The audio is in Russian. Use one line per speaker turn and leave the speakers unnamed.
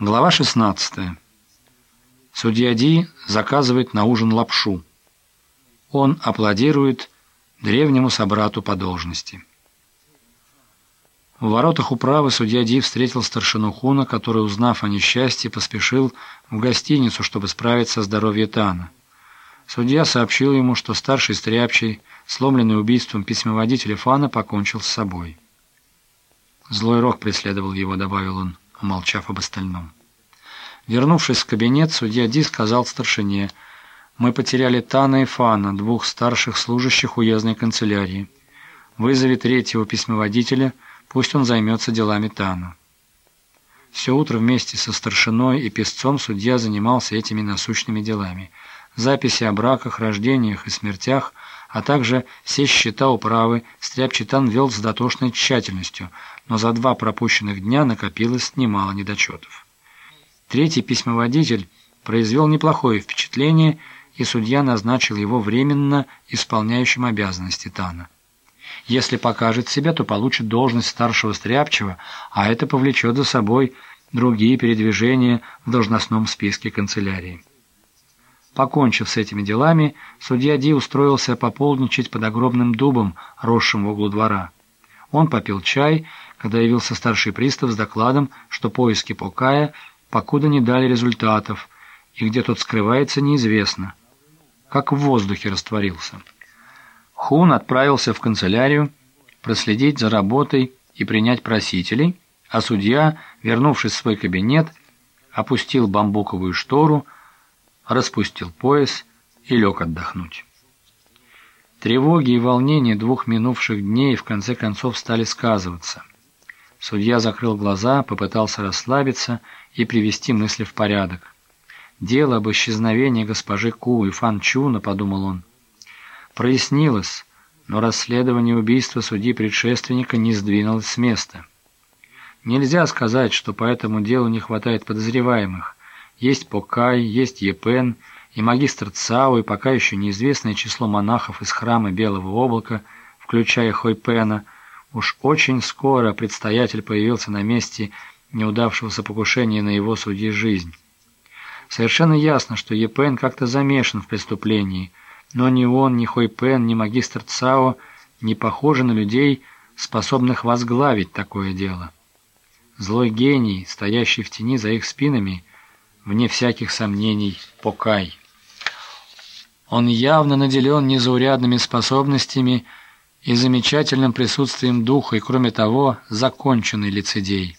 Глава 16. Судья Ди заказывает на ужин лапшу. Он аплодирует древнему собрату по должности. В воротах управы судья Ди встретил старшину Хуна, который, узнав о несчастье, поспешил в гостиницу, чтобы справиться со здоровьем Тана. Судья сообщил ему, что старший стряпчий, сломленный убийством письмоводителя Фана, покончил с собой. «Злой рок преследовал его», — добавил он умолчав об остальном. Вернувшись в кабинет, судья Ди сказал старшине, «Мы потеряли Тана и Фана, двух старших служащих уездной канцелярии. Вызови третьего письмоводителя, пусть он займется делами Тана». Все утро вместе со старшиной и песцом судья занимался этими насущными делами. Записи о браках, рождениях и смертях, а также все счета управы Стряпчитан вел с дотошной тщательностью, но за два пропущенных дня накопилось немало недочетов. Третий письмоводитель произвел неплохое впечатление, и судья назначил его временно исполняющим обязанности Тана. Если покажет себя, то получит должность старшего стряпчего, а это повлечет за собой другие передвижения в должностном списке канцелярии. Покончив с этими делами, судья Ди устроился пополничать под огромным дубом, росшим в углу двора. Он попил чай, когда явился старший пристав с докладом, что поиски Покая покуда не дали результатов, и где тот скрывается, неизвестно. Как в воздухе растворился. Хун отправился в канцелярию проследить за работой и принять просителей, а судья, вернувшись в свой кабинет, опустил бамбуковую штору, распустил пояс и лег отдохнуть. Тревоги и волнения двух минувших дней в конце концов стали сказываться. Судья закрыл глаза, попытался расслабиться и привести мысли в порядок. «Дело об исчезновении госпожи Ку и Фан Чуна», — подумал он. Прояснилось, но расследование убийства судьи-предшественника не сдвинулось с места. Нельзя сказать, что по этому делу не хватает подозреваемых. Есть Покай, есть Епен и магистр Цао, и пока еще неизвестное число монахов из храма Белого облака, включая Хойпена. Уж очень скоро предстоятель появился на месте неудавшегося покушения на его судьи жизнь. Совершенно ясно, что Епен как-то замешан в преступлении, но ни он, ни Хойпен, ни магистр Цао не похожи на людей, способных возглавить такое дело. Злой гений, стоящий в тени за их спинами, вне всяких сомнений, Покай. Он явно наделен незаурядными способностями и замечательным присутствием духа, и, кроме того, законченный лицедей.